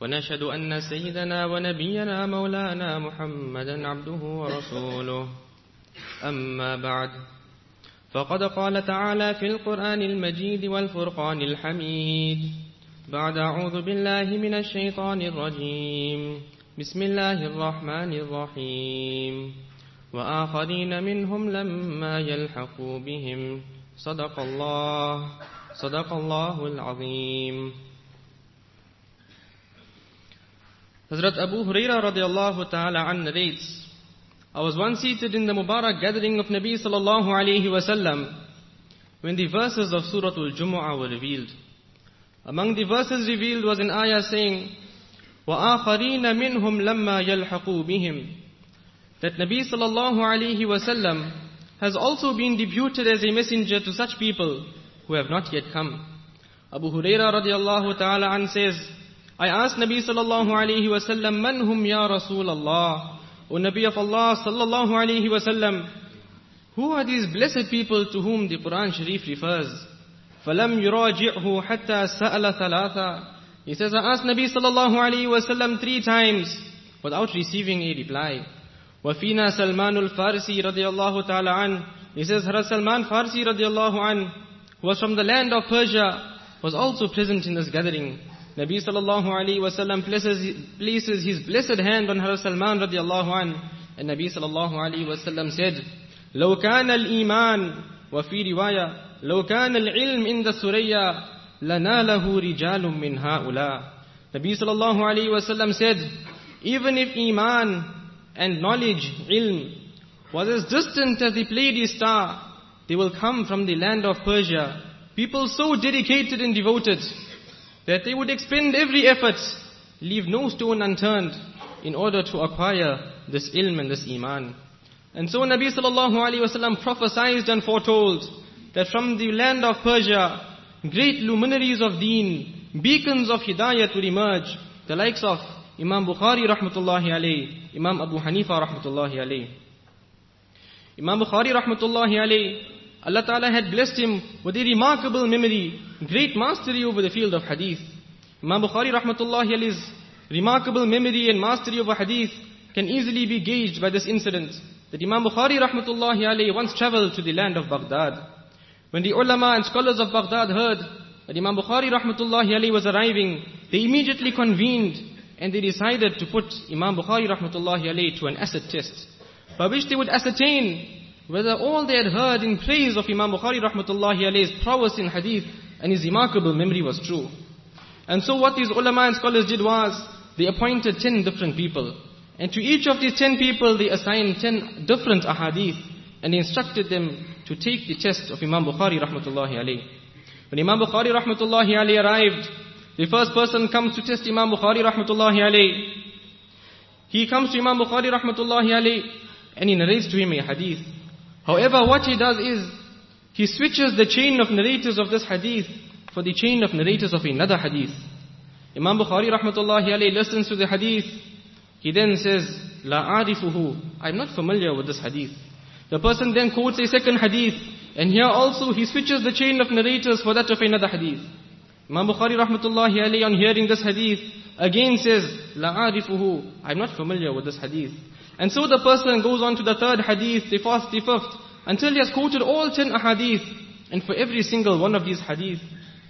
ونشهد أن سيدنا ونبينا مولانا محمدا عبده ورسوله. أما بعد فقد قال تعالى في القرآن المجيد والفرقان الحميد. بعد أعوذ بالله من الشيطان الرجيم. بسم الله الرحمن الرحيم. وآخرين منهم لما يلحقوا بهم. صدق الله صدق الله العظيم. Hazrat Abu Huraira radiallahu ta'ala an narrates, I was once seated in the Mubarak gathering of Nabi sallallahu alayhi wasallam when the verses of Surah Al-Jumu'ah were revealed. Among the verses revealed was an ayah saying, وَآخَرِينَ مِنْهُمْ لَمَّا يَلْحَقُوا بِهِمْ That Nabi sallallahu alayhi wasallam has also been deputed as a messenger to such people who have not yet come. Abu Huraira radiallahu ta'ala an says, I asked Nabi sallallahu alayhi wasallam, Man hum ya Rasul Allah? O Nabi of Allah sallallahu alayhi wasallam, who are these blessed people to whom the Quran Sharif refers? فَلَمْ يُرَاجِعْهُ حَتَّى سَأَلَ ثَلَاثًا He says, I asked Nabi sallallahu alayhi wasallam three times without receiving a reply. وَفِينَا سَلْمَانُ الْفَارِسِي رَضِيَ اللَّهُ تَعَالَى عَنْ He says, Hazrat Salman Farsi radiallahu an, who was from the land of Persia, was also present in this gathering. Nabi sallallahu alayhi wasallam places, places his blessed hand on Hazrat Salman radiallahu an, and Nabi sallallahu alayhi wasallam said, لو كان الإيمان وفي رواية لو كان العلم عند السرية لناله رجال من هؤلاء Nabi sallallahu alayhi wasallam said, even if Iman and knowledge, ilm, was as distant as the Pleiades star, they will come from the land of Persia. People so dedicated and devoted that they would expend every effort, leave no stone unturned in order to acquire this ilm and this iman. And so Nabi sallallahu alaihi wasallam prophesied and foretold that from the land of Persia, great luminaries of deen, beacons of hidayat would emerge, the likes of Imam Bukhari rahmatullahi alayhi, Imam Abu Hanifa rahmatullahi alayhi. Imam Bukhari rahmatullahi alayhi, Allah Ta'ala had blessed him with a remarkable memory, great mastery over the field of hadith. Imam Bukhari rahmatullahi remarkable memory and mastery over hadith can easily be gauged by this incident. That Imam Bukhari rahmatullahi once traveled to the land of Baghdad. When the ulama and scholars of Baghdad heard that Imam Bukhari rahmatullahi was arriving, they immediately convened and they decided to put Imam Bukhari rahmatullahi to an acid test, by which they would ascertain whether all they had heard in praise of Imam Bukhari rahmatullahi alayhi's prowess in hadith and his remarkable memory was true. And so what these ulama and scholars did was, they appointed ten different people. And to each of these ten people they assigned ten different ahadith, and instructed them to take the test of Imam Bukhari rahmatullahi alayhi. When Imam Bukhari rahmatullahi alayhi arrived, the first person comes to test Imam Bukhari rahmatullahi alayhi. He comes to Imam Bukhari rahmatullahi alayhi and he narrates to him a hadith. However, what he does is, he switches the chain of narrators of this hadith for the chain of narrators of another hadith. Imam Bukhari rahmatullahi alayhi listens to the hadith. He then says, La arifuhu, I'm not familiar with this hadith. The person then quotes a second hadith, and here also he switches the chain of narrators for that of another hadith. Imam Bukhari rahmatullahi alayhi on hearing this hadith, again says, La arifuhu, I'm not familiar with this hadith. And so the person goes on to the third hadith, the fourth, the fifth, until he has quoted all ten ahadith. And for every single one of these hadith,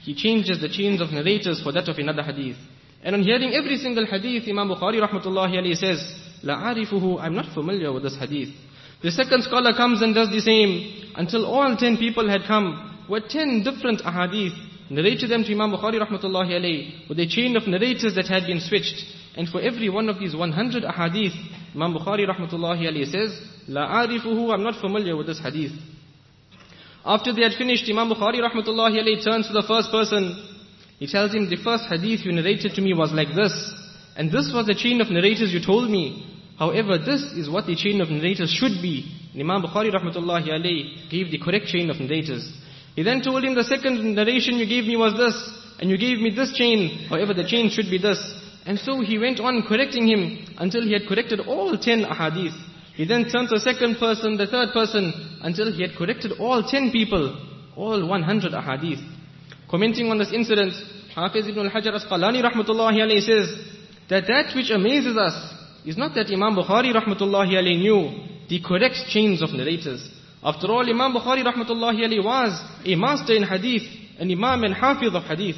he changes the chains of narrators for that of another hadith. And on hearing every single hadith, Imam Bukhari rahmatullahi alayhi says, La arifuhu, I'm not familiar with this hadith. The second scholar comes and does the same, until all ten people had come, with ten different ahadith, narrated them to Imam Bukhari rahmatullahi alayhi, with a chain of narrators that had been switched. And for every one of these 100 ahadith, Imam Bukhari rahmatullahi alayhi says, La arifuhu, I'm not familiar with this hadith. After they had finished, Imam Bukhari rahmatullahi alayhi turns to the first person. He tells him, the first hadith you narrated to me was like this. And this was the chain of narrators you told me. However, this is what the chain of narrators should be. And Imam Bukhari rahmatullahi alayhi gave the correct chain of narrators. He then told him the second narration you gave me was this, and you gave me this chain, however the chain should be this. And so he went on correcting him until he had corrected all ten ahadith. He then turned to the second person, the third person, until he had corrected all ten people, all 100 ahadith. Commenting on this incident, Hafiz ibn al-Hajar Asqalani rahmatullahi alayhi says, that that which amazes us is not that Imam Bukhari rahmatullahi alayhi knew the correct chains of narrators. After all, Imam Bukhari rahmatullahi alayhi was a master in hadith, an imam and hafiz of hadith.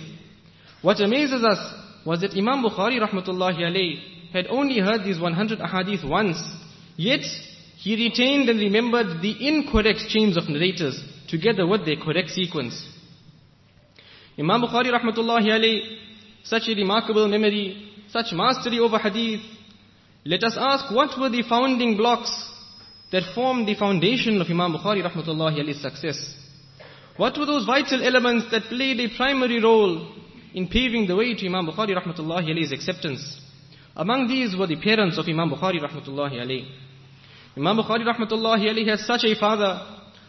What amazes us was that Imam Bukhari rahmatullahi alayhi had only heard these 100 ahadith once, yet he retained and remembered the incorrect chains of narrators together with their correct sequence. Imam Bukhari rahmatullahi alayhi, such a remarkable memory, such mastery over hadith. Let us ask what were the founding blocks that formed the foundation of Imam Bukhari rahmatullahi alayhi's success? What were those vital elements that played a primary role in paving the way to Imam Bukhari rahmatullahi alayhi's acceptance? Among these were the parents of Imam Bukhari rahmatullahi alayhi. Imam Bukhari rahmatullahi alayhi has such a father.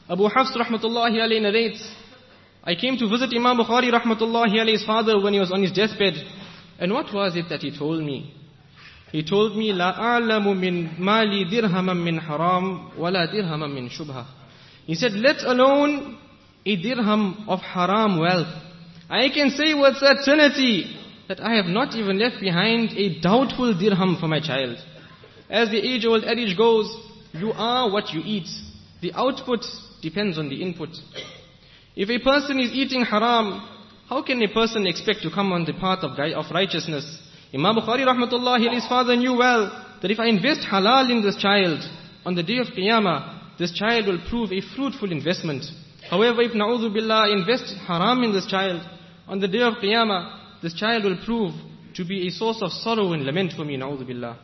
Abu Hafs rahmatullahi alayhi narrates, I came to visit Imam Bukhari rahmatullahi alayhi's father when he was on his deathbed. And what was it that he told me? He told me, لا أعلم من مالي درهما من حرام ولا درهما من شبهة. He said, let alone a dirham of haram wealth. I can say with certainty that I have not even left behind a doubtful dirham for my child. As the age-old adage goes, you are what you eat. The output depends on the input. If a person is eating haram, how can a person expect to come on the path of, of righteousness? Imam Bukhari rahmatullahi his father knew well that if I invest halal in this child, on the day of Qiyamah, this child will prove a fruitful investment. However, if na'udhu billah invest haram in this child, on the day of Qiyamah, this child will prove to be a source of sorrow and lament for me, na'udhu billah.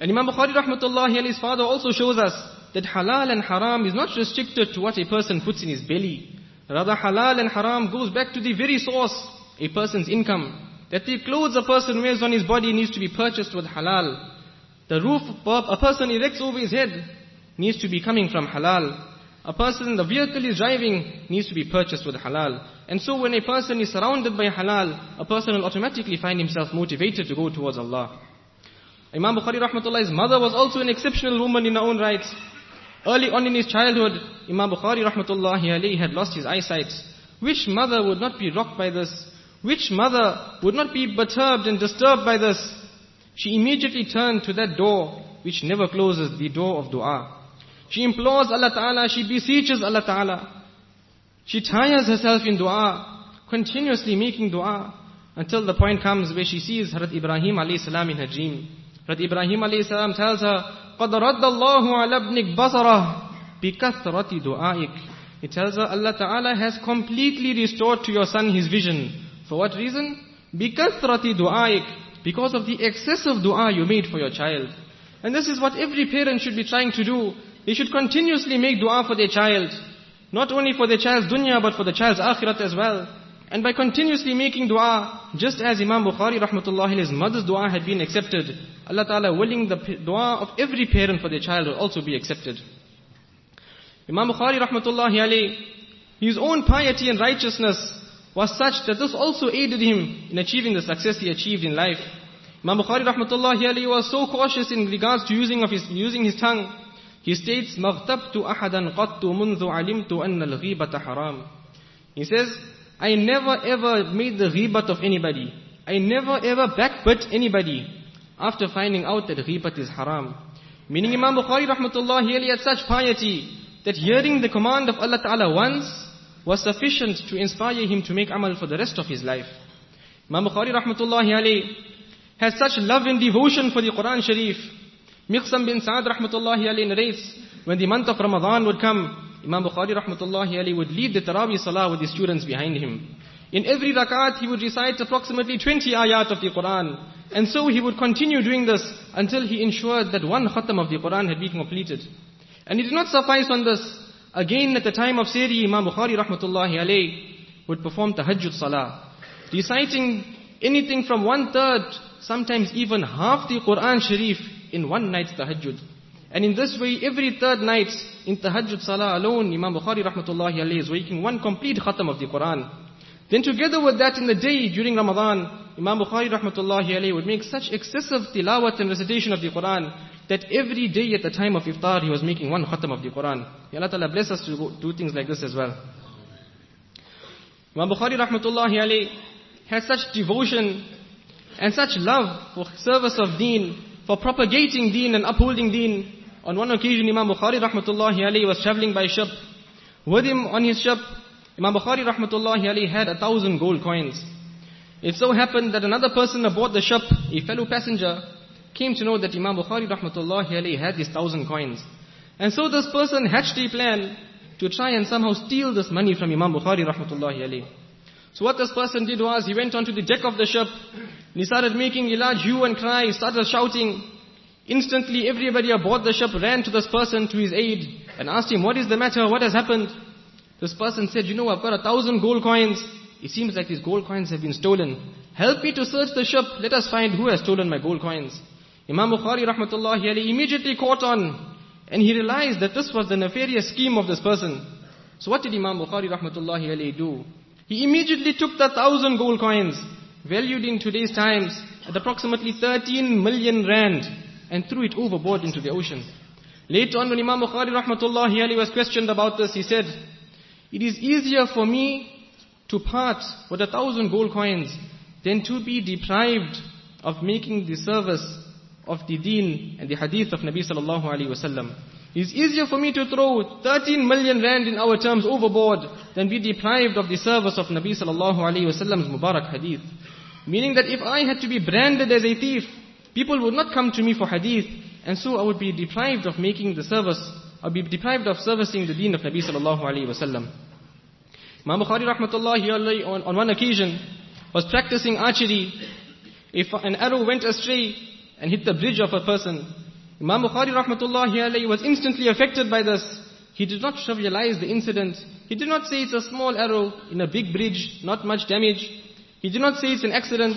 And Imam Bukhari rahmatullahi his father also shows us that halal and haram is not restricted to what a person puts in his belly. Rather, halal and haram goes back to the very source, a person's income. That the clothes a person wears on his body needs to be purchased with halal. The roof a person erects over his head needs to be coming from halal. A person, the vehicle is driving needs to be purchased with halal. And so when a person is surrounded by halal, a person will automatically find himself motivated to go towards Allah. Imam Bukhari rahmatullah's mother was also an exceptional woman in her own right. Early on in his childhood, Imam Bukhari rahmatullahi alayhi had lost his eyesight. Which mother would not be rocked by this? Which mother would not be perturbed and disturbed by this? She immediately turned to that door which never closes, the door of dua. She implores Allah Ta'ala, she beseeches Allah Ta'ala. She tires herself in dua, continuously making dua, until the point comes where she sees Hazrat Ibrahim alayhi salam in her dream. Hazrat Ibrahim alayhi salam tells her, قَدْ رَدَّ اللَّهُ عَلَى ابْنِكْ بَصَرَهُ بِكَثْرَةِ دُعَائِكَ He tells her, Allah Ta'ala has completely restored to your son his vision. For what reason? بِكَثْرَةِ دُعَائِكَ Because of the excessive dua you made for your child. And this is what every parent should be trying to do. They should continuously make dua for their child. Not only for their child's dunya, but for the child's akhirat as well. And by continuously making dua, just as Imam Bukhari rahmatullah his mother's dua had been accepted, Allah Ta'ala willing the dua of every parent for their child will also be accepted. Imam Bukhari rahmatullahi alayhi, his own piety and righteousness was such that this also aided him in achieving the success he achieved in life. Imam Bukhari rahmatullahi alayhi was so cautious in regards to using of his using his tongue. He states, مَغْتَبْتُ أَحَدًا قَطُّ مُنْذُ عَلِمْتُ أَنَّ الْغِيبَةَ حَرَامٌ He says, I never ever made the ghibat of anybody. I never ever backbit anybody after finding out that ghibat is haram. Meaning Imam Bukhari rahmatullah, he had such piety that hearing the command of Allah Ta'ala once was sufficient to inspire him to make amal for the rest of his life. Imam Bukhari rahmatullah alayh has such love and devotion for the Quran Sharif Miqsam bin Sa'ad rahmatullahi alayhi narrates, when the month of Ramadan would come, Imam Bukhari rahmatullahi alayhi would lead the Taraweeh Salah with his students behind him. In every rakat, he would recite approximately 20 ayat of the Quran. And so he would continue doing this until he ensured that one khatam of the Quran had been completed. And it did not suffice on this. Again, at the time of Sehri, Imam Bukhari rahmatullahi alayhi would perform tahajjud salah, reciting anything from one third, sometimes even half the Quran Sharif in one night's tahajjud. And in this way, every third night in tahajjud salah alone, Imam Bukhari rahmatullahi alayhi is waking one complete khatam of the Quran. Then together with that in the day during Ramadan, Imam Bukhari rahmatullahi alayhi would make such excessive tilawat and recitation of the Quran that every day at the time of iftar he was making one khatam of the Quran. May Allah Ta'ala bless us to do things like this as well. Imam Bukhari rahmatullahi alayhi had such devotion and such love for service of deen, for propagating deen and upholding deen, on one occasion, Imam Bukhari rahmatullahi alayhi was traveling by ship. With him on his ship, Imam Bukhari rahmatullahi alayhi had a thousand gold coins. It so happened that another person aboard the ship, a fellow passenger, came to know that Imam Bukhari rahmatullahi alayhi had these thousand coins. And so this person hatched a plan to try and somehow steal this money from Imam Bukhari rahmatullahi alayhi. So what this person did was, he went onto the deck of the ship, and he started making a large hue and cry, started shouting, Instantly everybody aboard the ship ran to this person to his aid and asked him, what is the matter? What has happened? This person said, you know, I've got a thousand gold coins. It seems like these gold coins have been stolen. Help me to search the ship. Let us find who has stolen my gold coins. Imam Bukhari rahmatullahi alayhi immediately caught on and he realized that this was the nefarious scheme of this person. So what did Imam Bukhari rahmatullahi alayhi do? He immediately took the thousand gold coins, valued in today's times at approximately 13 million rand, and threw it overboard into the ocean. Later on when Imam Bukhari rahmatullahi alayhi was questioned about this, he said, it is easier for me to part with a thousand gold coins than to be deprived of making the service of the deen and the hadith of Nabi sallallahu alayhi wasallam. It is easier for me to throw 13 million rand in our terms overboard than be deprived of the service of Nabi sallallahu alayhi wasallam's Mubarak hadith. Meaning that if I had to be branded as a thief, People would not come to me for hadith, and so I would be deprived of making the service, I would be deprived of servicing the deen of Nabi sallallahu alayhi wa sallam. Imam Bukhari rahmatullahi on, on one occasion was practicing archery. If an arrow went astray and hit the bridge of a person, Imam Bukhari rahmatullahi alayhi was instantly affected by this. He did not trivialize the incident. He did not say it's a small arrow in a big bridge, not much damage. He did not say it's an accident.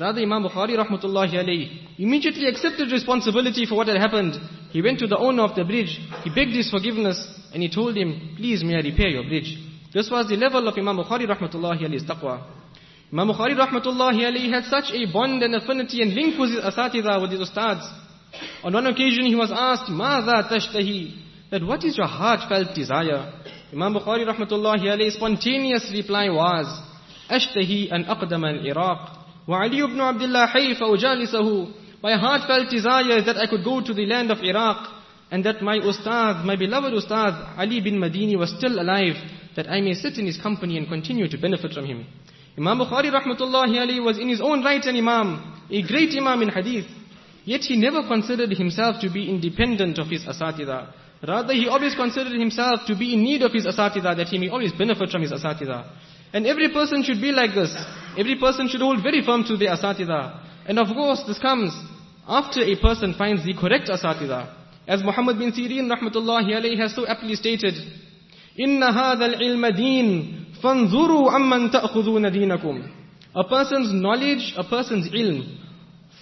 Rather, Imam Bukhari rahmatullahi alayhi immediately accepted responsibility for what had happened. He went to the owner of the bridge, he begged his forgiveness, and he told him, please may I repair your bridge. This was the level of Imam Bukhari rahmatullahi alayhi's taqwa. Imam Bukhari rahmatullahi alayhi had such a bond and affinity and link with his asatida, with his ustads. On one occasion he was asked, ماذا تشتهي? That what is your heartfelt desire? Imam Bukhari rahmatullahi alayhi's spontaneous reply was, أشتهي أن أقدم العراق وعلي ibn Abdullah حي فأجالسه My heartfelt desire is that I could go to the land of Iraq and that my ustad, my beloved ustad Ali bin Madini was still alive, that I may sit in his company and continue to benefit from him. Imam Bukhari rahmatullahi alayhi was in his own right an imam, a great imam in hadith. Yet he never considered himself to be independent of his asatida. Rather, he always considered himself to be in need of his asatida, that he may always benefit from his asatida. And every person should be like this. Every person should hold very firm to the asatida. And of course, this comes after a person finds the correct asatida. As Muhammad bin Sirin rahmatullahi alayhi has so aptly stated, إِنَّ هَذَا الْعِلْمَ دِينٌ فَانْظُرُوا عَمَّنْ تَأْخُذُونَ دِينَكُمْ A person's knowledge, a person's ilm,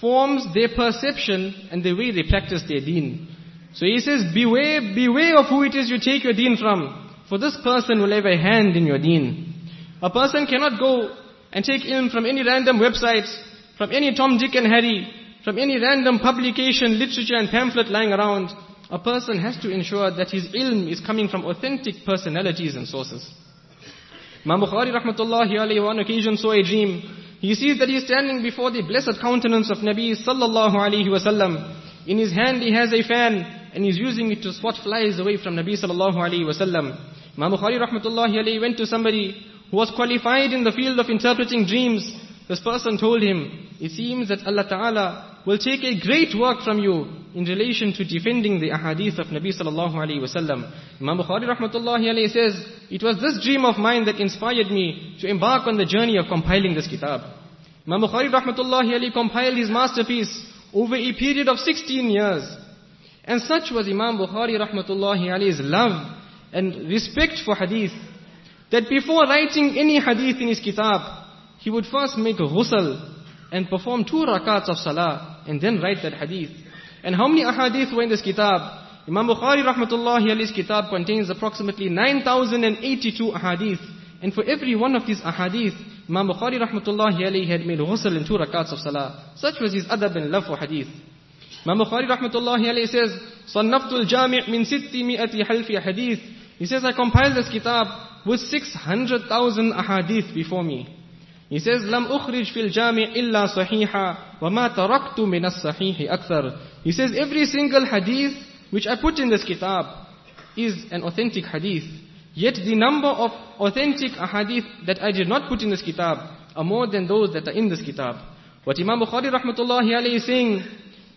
forms their perception and the way they practice their deen. So he says, beware, beware of who it is you take your deen from. For this person will have a hand in your deen. A person cannot go and take ilm from any random website, from any Tom, Dick and Harry, from any random publication, literature and pamphlet lying around. A person has to ensure that his ilm is coming from authentic personalities and sources. Imam Bukhari rahmatullahi alayhi one occasion saw a dream. He sees that he is standing before the blessed countenance of Nabi sallallahu alayhi wasallam. In his hand he has a fan and he's using it to swat flies away from Nabi sallallahu alayhi wasallam. Imam Bukhari rahmatullahi alayhi went to somebody who was qualified in the field of interpreting dreams, this person told him, it seems that Allah Ta'ala will take a great work from you in relation to defending the ahadith of Nabi sallallahu alayhi wasallam. Imam Bukhari rahmatullahi alayhi says, it was this dream of mine that inspired me to embark on the journey of compiling this kitab. Imam Bukhari rahmatullahi alayhi compiled his masterpiece over a period of 16 years. And such was Imam Bukhari rahmatullahi alayhi's love and respect for hadith that before writing any hadith in his kitab, he would first make ghusl and perform two rakats of salah and then write that hadith. And how many ahadith were in this kitab? Imam Bukhari rahmatullahi alayhi's kitab contains approximately 9,082 ahadith. And for every one of these ahadith, Imam Bukhari rahmatullahi alayhi had made ghusl in two rakats of salah. Such was his adab and love for hadith. Imam Bukhari rahmatullahi alayhi says, صنفت الجامع من ستمائة حلف hadith. He says, I compiled this kitab with 600,000 ahadith before me. He says, لم أخرج في الجامع إلا صحيحا وما تركت من الصحيح أكثر. He says, every single hadith which I put in this kitab is an authentic hadith. Yet the number of authentic ahadith that I did not put in this kitab are more than those that are in this kitab. What Imam Bukhari rahmatullahi alayhi is saying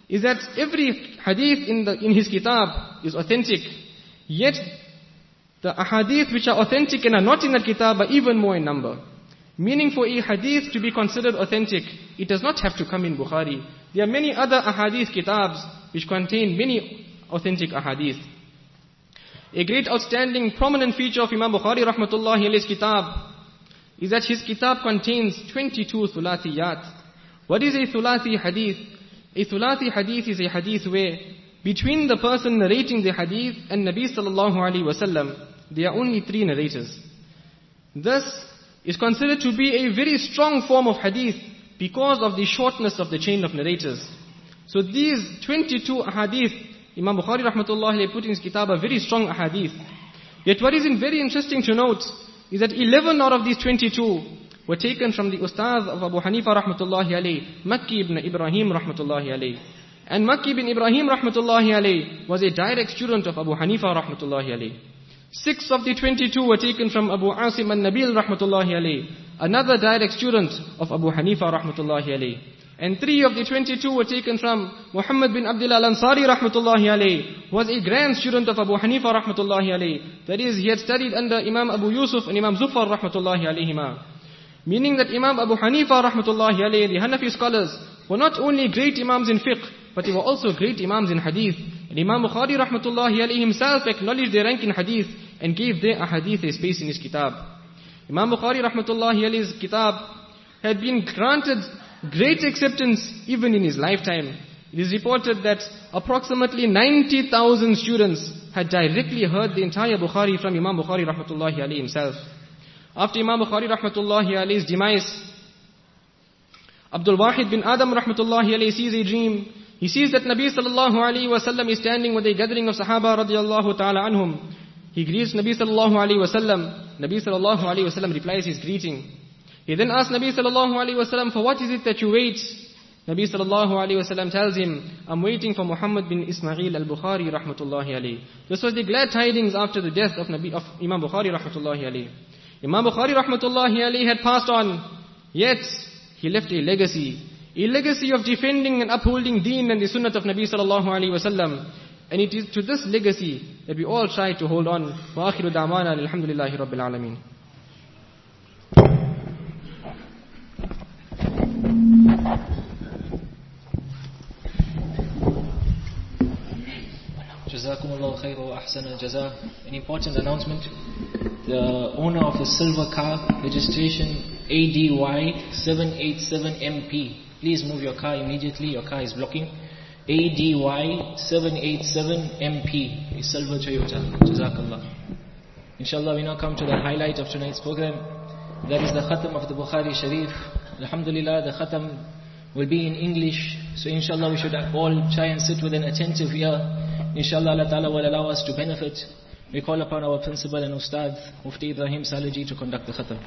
is that every hadith in, the, in his kitab is authentic. Yet the ahadith which are authentic and are not in that kitab are even more in number. Meaning for a hadith to be considered authentic, it does not have to come in Bukhari. There are many other ahadith kitabs which contain many authentic ahadith. A great outstanding prominent feature of Imam Bukhari rahmatullahi alayhi's kitab is that his kitab contains 22 thulathiyat. What is a thulathi hadith? A thulathi hadith is a hadith where between the person narrating the hadith and Nabi sallallahu alayhi wasallam, there are only three narrators. This is considered to be a very strong form of hadith because of the shortness of the chain of narrators. So these 22 hadith Imam Bukhari rahmatullah put in his kitab a very strong ahadith. Yet what is very interesting to note is that 11 out of these 22 were taken from the ustaz of Abu Hanifa rahmatullahi alayh, Makki ibn Ibrahim rahmatullahi. And Makki ibn Ibrahim rahmatullahi was a direct student of Abu Hanifa rahmatullahi alayh. Six of the 22 were taken from Abu Asim al-Nabil rahmatullahi alayh, another direct student of Abu Hanifa rahmatullahi alayh. And three of the 22 were taken from Muhammad bin Abdullah al-Ansari rahmatullahi alayh, was a grand student of Abu Hanifa rahmatullahi alayh. That is, he had studied under Imam Abu Yusuf and Imam Zufar rahmatullahi alayhima. Meaning that Imam Abu Hanifa rahmatullahi alayh, the Hanafi scholars, were not only great Imams in fiqh, but they were also great Imams in hadith. And Imam Bukhari rahmatullahi alayhi himself acknowledged their rank in hadith and gave their ahadith a space in his kitab. Imam Bukhari rahmatullahi alayhi's kitab had been granted great acceptance even in his lifetime. It is reported that approximately 90,000 students had directly heard the entire Bukhari from Imam Bukhari rahmatullahi alayhi himself. After Imam Bukhari rahmatullahi alayhi's demise, Abdul Wahid bin Adam rahmatullahi alayhi sees a dream. He sees that Nabi sallallahu alayhi wasallam is standing with a gathering of Sahaba radiallahu ta'ala anhum. He greets Nabi sallallahu alayhi wasallam. Nabi sallallahu alayhi wasallam replies his greeting. He then asks Nabi sallallahu alayhi wasallam, for what is it that you wait? Nabi sallallahu alayhi wasallam tells him, I'm waiting for Muhammad bin Ismail al-Bukhari rahmatullahi alayhi. This was the glad tidings after the death of, Nabi, of Imam Bukhari rahmatullahi alayhi. Imam Bukhari rahmatullahi alayhi had passed on, yet he left a legacy. A legacy of defending and upholding deen and the sunnah of Nabi sallallahu alayhi wasallam. And it is to this legacy that we all try to hold on. Wa akhiru da'wana alhamdulillahi rabbil alameen. Jazakumullah khair wa ahsan An important announcement. The owner of a silver car, registration ADY787MP. Please move your car immediately, your car is blocking. ADY787MP, a silver. Jazakallah. Inshallah, we now come to the highlight of tonight's program. That is the khatam of the Bukhari Sharif. Alhamdulillah, the khatam will be in English. So inshallah, we should all try and sit with an attentive ear. Inshallah, Allah Ta'ala will allow us to benefit. We call upon our principal and Ustad, Mufti Ibrahim Salejee, to conduct the khatam.